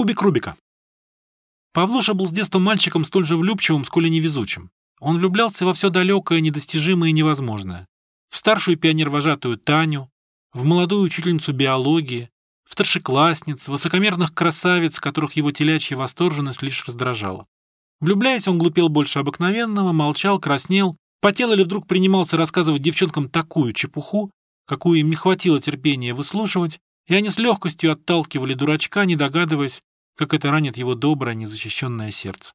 Кубик Рубика. Павлуша был с детства мальчиком столь же влюбчивым, сколь и невезучим. Он влюблялся во все далекое, недостижимое и невозможное. В старшую пионервожатую Таню, в молодую учительницу биологии, в старшеклассниц, высокомерных красавиц, которых его телячья восторженность лишь раздражала. Влюбляясь, он глупел больше обыкновенного, молчал, краснел, потел или вдруг принимался рассказывать девчонкам такую чепуху, какую им не хватило терпения выслушивать, и они с легкостью отталкивали дурачка, не догадываясь, как это ранит его доброе, незащищенное сердце.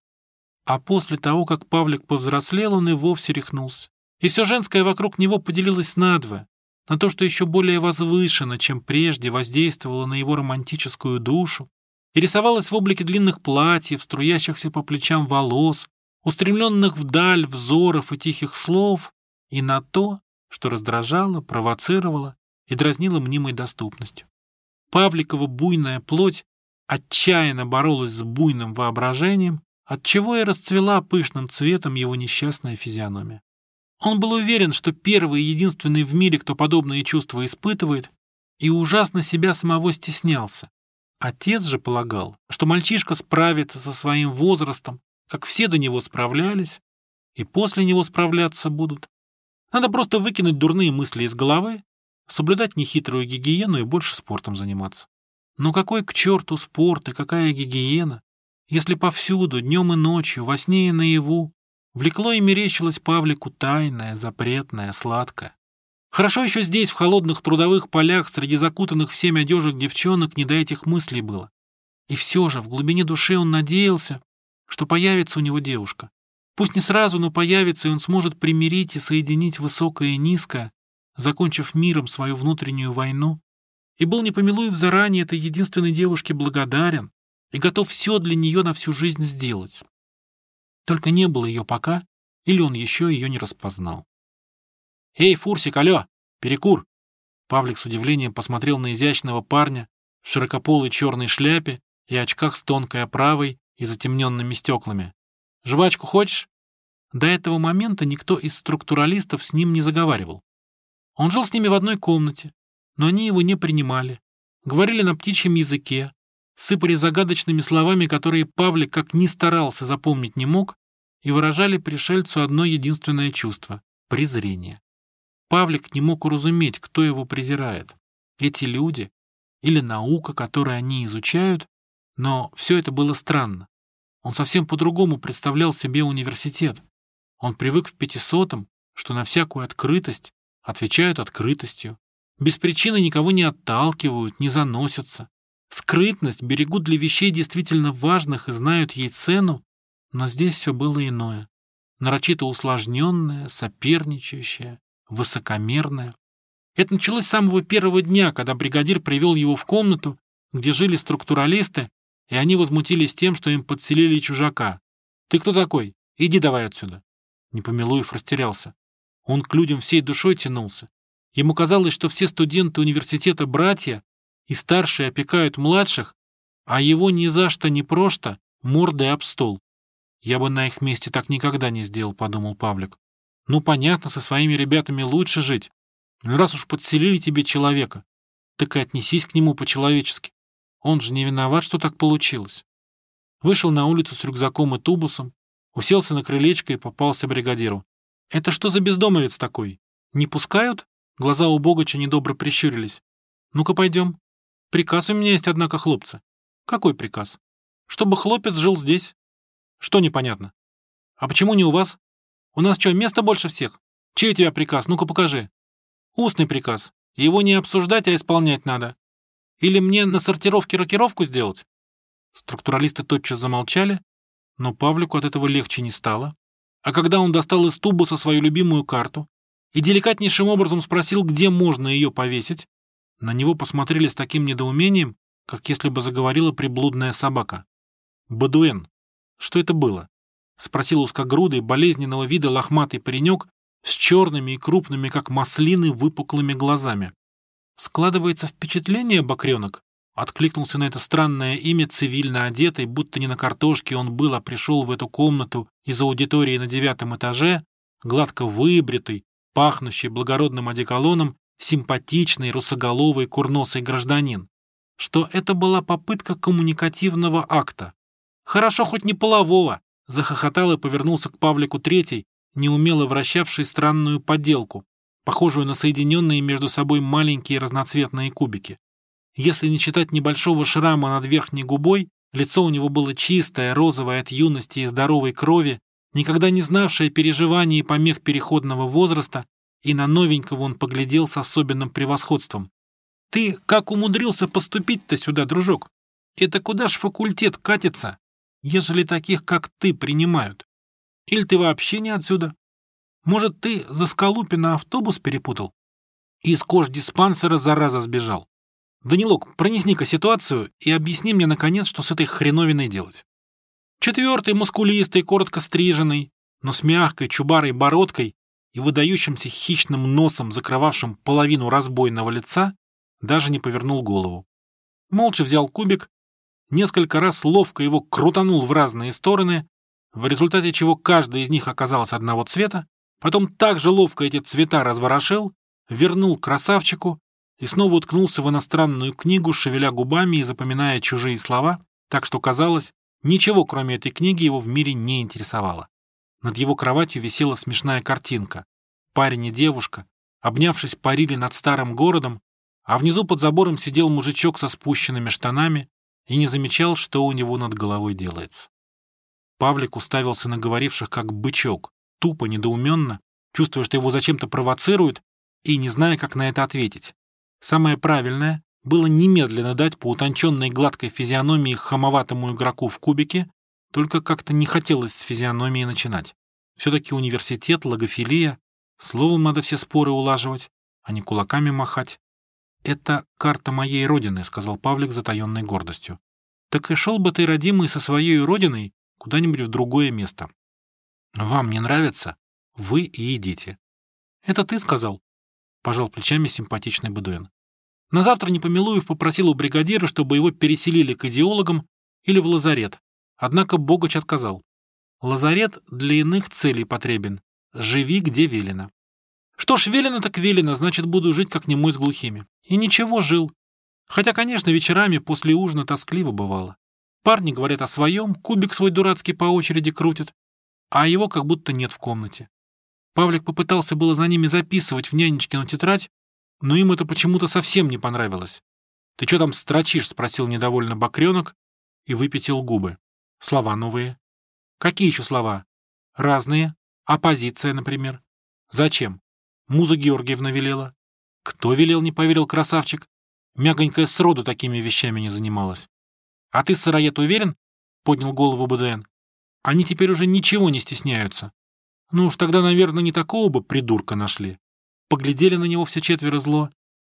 А после того, как Павлик повзрослел, он и вовсе рехнулся. И все женское вокруг него поделилось надвое, на то, что еще более возвышенно, чем прежде, воздействовало на его романтическую душу, и рисовалось в облике длинных платьев, струящихся по плечам волос, устремленных вдаль взоров и тихих слов, и на то, что раздражало, провоцировало и дразнило мнимой доступностью. Павликова буйная плоть отчаянно боролась с буйным воображением, отчего и расцвела пышным цветом его несчастная физиономия. Он был уверен, что первый и единственный в мире, кто подобные чувства испытывает, и ужасно себя самого стеснялся. Отец же полагал, что мальчишка справится со своим возрастом, как все до него справлялись, и после него справляться будут. Надо просто выкинуть дурные мысли из головы, соблюдать нехитрую гигиену и больше спортом заниматься. Но какой к черту спорт и какая гигиена, если повсюду, днем и ночью, во сне и наяву, влекло и мерещилось Павлику тайное, запретное, сладкое. Хорошо еще здесь, в холодных трудовых полях, среди закутанных в семь одежек девчонок, не до этих мыслей было. И все же в глубине души он надеялся, что появится у него девушка. Пусть не сразу, но появится, и он сможет примирить и соединить высокое и низкое, закончив миром свою внутреннюю войну и был, не помилуев заранее этой единственной девушке, благодарен и готов все для нее на всю жизнь сделать. Только не было ее пока, или он еще ее не распознал. «Эй, Фурсик, алло! Перекур!» Павлик с удивлением посмотрел на изящного парня в широкополой черной шляпе и очках с тонкой оправой и затемненными стеклами. «Жвачку хочешь?» До этого момента никто из структуралистов с ним не заговаривал. Он жил с ними в одной комнате, но они его не принимали. Говорили на птичьем языке, сыпали загадочными словами, которые Павлик как ни старался запомнить не мог, и выражали пришельцу одно единственное чувство — презрение. Павлик не мог уразуметь, кто его презирает. Эти люди или наука, которую они изучают, но все это было странно. Он совсем по-другому представлял себе университет. Он привык в пятисотом, что на всякую открытость отвечают открытостью, без причины никого не отталкивают, не заносятся. Скрытность берегут для вещей действительно важных и знают ей цену, но здесь все было иное. Нарочито усложненное, соперничающее, высокомерное. Это началось с самого первого дня, когда бригадир привел его в комнату, где жили структуралисты, и они возмутились тем, что им подселили чужака. «Ты кто такой? Иди давай отсюда!» Непомилуев растерялся. Он к людям всей душой тянулся, Ему казалось, что все студенты университета братья, и старшие опекают младших, а его ни за что ни просто мордой об стол. Я бы на их месте так никогда не сделал, подумал Павлик. Ну, понятно, со своими ребятами лучше жить. Но раз уж подселили тебе человека, так и отнесись к нему по-человечески. Он же не виноват, что так получилось. Вышел на улицу с рюкзаком и тубусом, уселся на крылечко и попался бригадиру. «Это что за бездомовец такой? Не пускают?» Глаза у Богача недобро прищурились. «Ну-ка, пойдем. Приказ у меня есть, однако, хлопцы». «Какой приказ?» «Чтобы хлопец жил здесь». «Что непонятно?» «А почему не у вас? У нас что, места больше всех? Чей у тебя приказ? Ну-ка, покажи». «Устный приказ. Его не обсуждать, а исполнять надо. Или мне на сортировке рокировку сделать?» Структуралисты тотчас замолчали, но Павлику от этого легче не стало. А когда он достал из тубуса свою любимую карту, и деликатнейшим образом спросил, где можно ее повесить, на него посмотрели с таким недоумением, как если бы заговорила приблудная собака. «Бадуэн, что это было?» — спросил узкогрудый, болезненного вида лохматый паренек с черными и крупными, как маслины, выпуклыми глазами. «Складывается впечатление, бокренок?» — откликнулся на это странное имя цивильно одетый, будто не на картошке он был, а пришел в эту комнату из аудитории на девятом этаже, гладко выбритый, пахнущий благородным одеколоном, симпатичный, русоголовый, курносый гражданин. что это была попытка коммуникативного акта. Хорошо хоть не полового, захохотал и повернулся к Павлику Третий, неумело вращавший странную подделку, похожую на соединенные между собой маленькие разноцветные кубики. Если не считать небольшого шрама над верхней губой, лицо у него было чистое, розовое от юности и здоровой крови, никогда не знавшее переживаний и помех переходного возраста, и на новенького он поглядел с особенным превосходством. «Ты как умудрился поступить-то сюда, дружок? Это куда ж факультет катится, ежели таких, как ты, принимают? Или ты вообще не отсюда? Может, ты за Скалупина автобус перепутал? Из кождиспансера зараза сбежал. Данилок, пронесни-ка ситуацию и объясни мне, наконец, что с этой хреновиной делать. Четвертый, мускулистый, коротко стриженный, но с мягкой чубарой бородкой и выдающимся хищным носом, закрывавшим половину разбойного лица, даже не повернул голову. Молча взял кубик, несколько раз ловко его крутанул в разные стороны, в результате чего каждый из них оказался одного цвета, потом так же ловко эти цвета разворошил, вернул красавчику и снова уткнулся в иностранную книгу, шевеля губами и запоминая чужие слова, так что казалось, ничего кроме этой книги его в мире не интересовало. Над его кроватью висела смешная картинка. Парень и девушка, обнявшись, парили над старым городом, а внизу под забором сидел мужичок со спущенными штанами и не замечал, что у него над головой делается. Павлик уставился на говоривших как бычок, тупо, недоуменно, чувствуя, что его зачем-то провоцируют, и не зная, как на это ответить. Самое правильное было немедленно дать по утонченной гладкой физиономии хамоватому игроку в кубике, только как-то не хотелось с физиономии начинать. Все-таки университет, логофилия, словом надо все споры улаживать, а не кулаками махать. «Это карта моей родины», — сказал Павлик затаенной гордостью. «Так и шел бы ты, родимый, со своей родиной куда-нибудь в другое место. Вам не нравится? Вы и идите». «Это ты сказал?» — пожал плечами симпатичный Бадуэн. На завтра Непомилуев попросил у бригадира, чтобы его переселили к идеологам или в лазарет. Однако Богач отказал. Лазарет для иных целей потребен. Живи, где велено. Что ж, велено так велено, значит, буду жить как немой с глухими. И ничего, жил. Хотя, конечно, вечерами после ужина тоскливо бывало. Парни говорят о своем, кубик свой дурацкий по очереди крутят, а его как будто нет в комнате. Павлик попытался было за ними записывать в нянечкину тетрадь, но им это почему-то совсем не понравилось. «Ты что там строчишь?» — спросил недовольно Бакренок и выпятил губы. «Слова новые». «Какие еще слова?» «Разные. Оппозиция, например». «Зачем?» Муза Георгиевна велела. Кто велел, не поверил красавчик. Мягонькая сроду такими вещами не занималась. А ты, сыроед, уверен? Поднял голову БДН. Они теперь уже ничего не стесняются. Ну уж тогда, наверное, не такого бы придурка нашли. Поглядели на него все четверо зло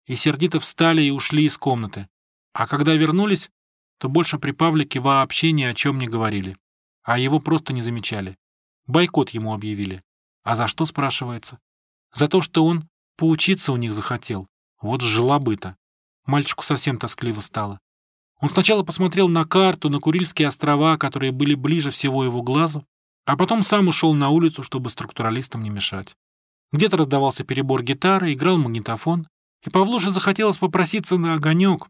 и сердито встали и ушли из комнаты. А когда вернулись, то больше при Павлике вообще ни о чем не говорили. А его просто не замечали. Бойкот ему объявили. А за что, спрашивается? За то, что он поучиться у них захотел. Вот жила быта. Мальчику совсем тоскливо стало. Он сначала посмотрел на карту, на Курильские острова, которые были ближе всего его глазу, а потом сам ушел на улицу, чтобы структуралистам не мешать. Где-то раздавался перебор гитары, играл магнитофон, и Павлуше захотелось попроситься на огонек,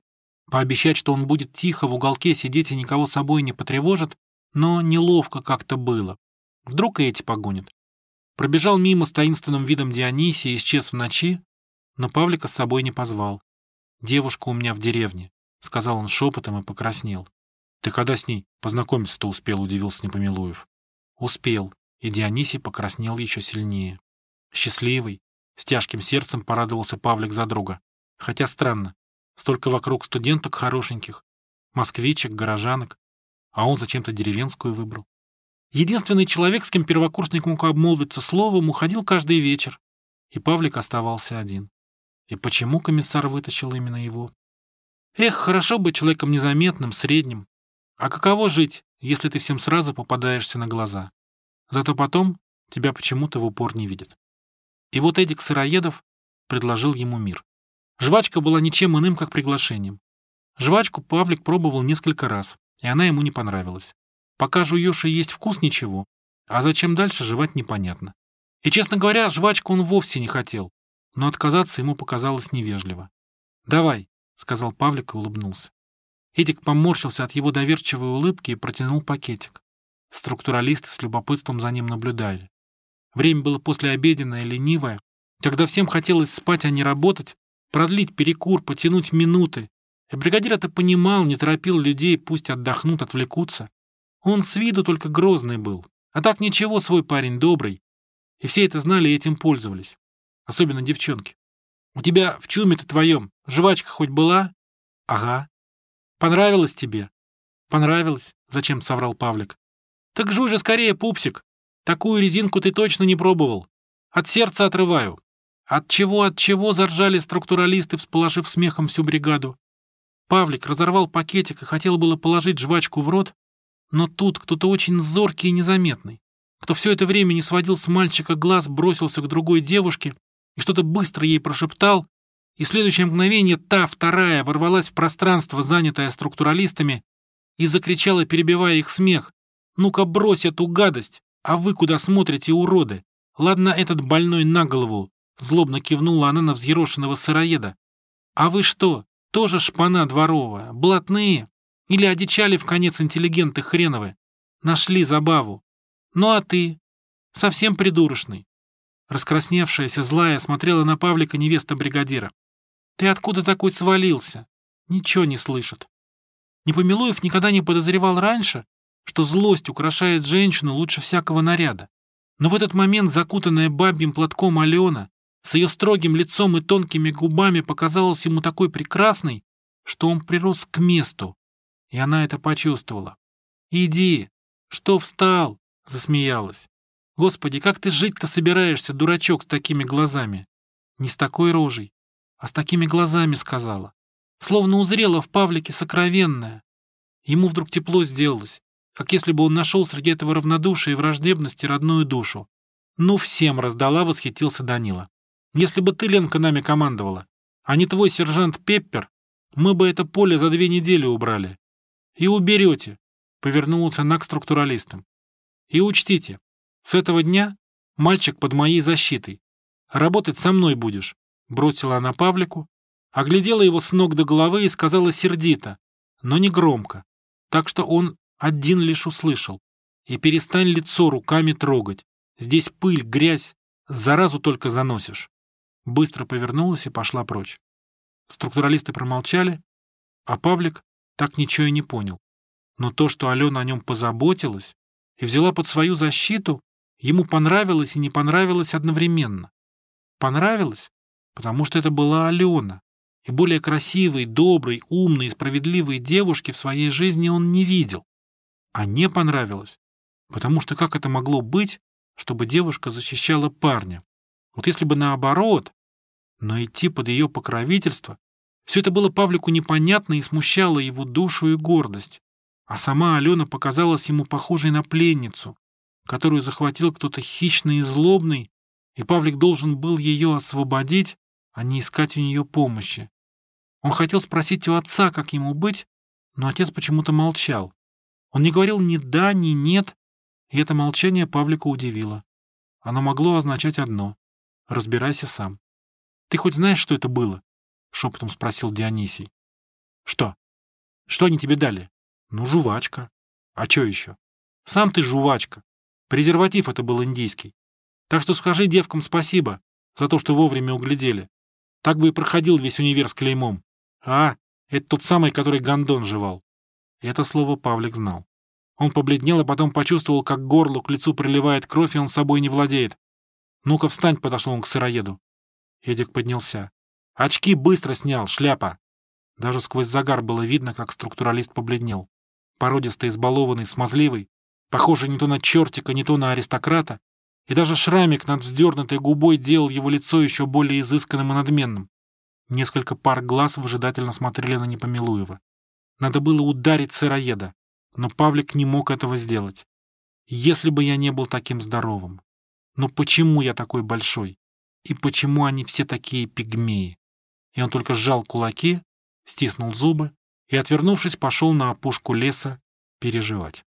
пообещать, что он будет тихо в уголке сидеть и никого собой не потревожит, но неловко как-то было. Вдруг и эти погонят. Пробежал мимо с таинственным видом Дионисия, исчез в ночи, но Павлика с собой не позвал. «Девушка у меня в деревне», — сказал он шепотом и покраснел. «Ты когда с ней познакомиться-то успел?» — удивился Непомилуев. «Успел», и Дионисий покраснел еще сильнее. Счастливый, с тяжким сердцем порадовался Павлик за друга. Хотя странно, столько вокруг студенток хорошеньких, москвичек, горожанок, а он зачем-то деревенскую выбрал. Единственный человек, с кем первокурсник мог обмолвиться словом, уходил каждый вечер, и Павлик оставался один. И почему комиссар вытащил именно его? Эх, хорошо быть человеком незаметным, средним. А каково жить, если ты всем сразу попадаешься на глаза? Зато потом тебя почему-то в упор не видят. И вот Эдик Сыроедов предложил ему мир. Жвачка была ничем иным, как приглашением. Жвачку Павлик пробовал несколько раз, и она ему не понравилась. Пока жуешь и есть вкус ничего, а зачем дальше жевать непонятно. И, честно говоря, жвачку он вовсе не хотел, но отказаться ему показалось невежливо. «Давай», — сказал Павлик и улыбнулся. Эдик поморщился от его доверчивой улыбки и протянул пакетик. Структуралисты с любопытством за ним наблюдали. Время было послеобеденное, ленивое, когда всем хотелось спать, а не работать, продлить перекур, потянуть минуты. И бригадир это понимал, не торопил людей, пусть отдохнут, отвлекутся. Он с виду только грозный был. А так ничего, свой парень добрый. И все это знали и этим пользовались. Особенно девчонки. «У тебя в чуме-то твоем жвачка хоть была?» «Ага». «Понравилось тебе?» «Понравилось», — зачем соврал Павлик. «Так жуй же скорее, пупсик. Такую резинку ты точно не пробовал. От сердца отрываю». От чего, от чего заржали структуралисты, всполошив смехом всю бригаду. Павлик разорвал пакетик и хотел было положить жвачку в рот, но тут кто-то очень зоркий и незаметный, кто все это время не сводил с мальчика глаз, бросился к другой девушке и что-то быстро ей прошептал, и в следующее мгновение та, вторая, ворвалась в пространство, занятое структуралистами, и закричала, перебивая их смех. «Ну-ка брось эту гадость! А вы куда смотрите, уроды? Ладно, этот больной на голову!» Злобно кивнула она на взъерошенного сыроеда. «А вы что, тоже шпана дворовая, блатные? Или одичали в конец интеллигенты хреновы? Нашли забаву? Ну а ты? Совсем придурочный. Раскрасневшаяся, злая, смотрела на Павлика невеста бригадира. «Ты откуда такой свалился?» Ничего не слышит. Непомилуев никогда не подозревал раньше, что злость украшает женщину лучше всякого наряда. Но в этот момент закутанная бабьим платком Алена с ее строгим лицом и тонкими губами показалась ему такой прекрасной, что он прирос к месту, и она это почувствовала. «Иди! Что встал?» — засмеялась. Господи, как ты жить-то собираешься, дурачок, с такими глазами? Не с такой рожей, а с такими глазами сказала. Словно узрела в Павлике сокровенное. Ему вдруг тепло сделалось, как если бы он нашел среди этого равнодушия и враждебности родную душу. Ну, всем раздала, восхитился Данила. Если бы ты, Ленка, нами командовала, а не твой сержант Пеппер, мы бы это поле за две недели убрали. И уберете, повернулся она к структуралистам. И учтите, с этого дня мальчик под моей защитой. Работать со мной будешь», — бросила она Павлику, оглядела его с ног до головы и сказала сердито, но не громко, так что он один лишь услышал. «И перестань лицо руками трогать. Здесь пыль, грязь, заразу только заносишь». Быстро повернулась и пошла прочь. Структуралисты промолчали, а Павлик так ничего и не понял. Но то, что Алена о нем позаботилась и взяла под свою защиту, Ему понравилось и не понравилось одновременно. Понравилось, потому что это была Алена, и более красивой, доброй, умной и справедливой девушки в своей жизни он не видел. А не понравилось, потому что как это могло быть, чтобы девушка защищала парня? Вот если бы наоборот, но идти под ее покровительство, все это было Павлику непонятно и смущало его душу и гордость. А сама Алена показалась ему похожей на пленницу, которую захватил кто-то хищный и злобный, и Павлик должен был ее освободить, а не искать у нее помощи. Он хотел спросить у отца, как ему быть, но отец почему-то молчал. Он не говорил ни да, ни нет, и это молчание Павлика удивило. Оно могло означать одно — разбирайся сам. «Ты хоть знаешь, что это было?» — шепотом спросил Дионисий. «Что? Что они тебе дали?» «Ну, жувачка. А что еще?» «Сам ты жувачка. Презерватив это был индийский. Так что скажи девкам спасибо за то, что вовремя углядели. Так бы и проходил весь универ с клеймом. А, это тот самый, который гондон жевал. Это слово Павлик знал. Он побледнел, а потом почувствовал, как горло к лицу приливает кровь, и он собой не владеет. «Ну-ка, встань!» — подошел он к сыроеду. Эдик поднялся. «Очки быстро снял, шляпа!» Даже сквозь загар было видно, как структуралист побледнел. Породистый, избалованный, смазливый, похожий не то на чертика, не то на аристократа, и даже шрамик над вздернутой губой делал его лицо еще более изысканным и надменным. Несколько пар глаз выжидательно смотрели на Непомилуева. Надо было ударить сыроеда, но Павлик не мог этого сделать. Если бы я не был таким здоровым. Но почему я такой большой? И почему они все такие пигмеи? И он только сжал кулаки, стиснул зубы и, отвернувшись, пошел на опушку леса переживать.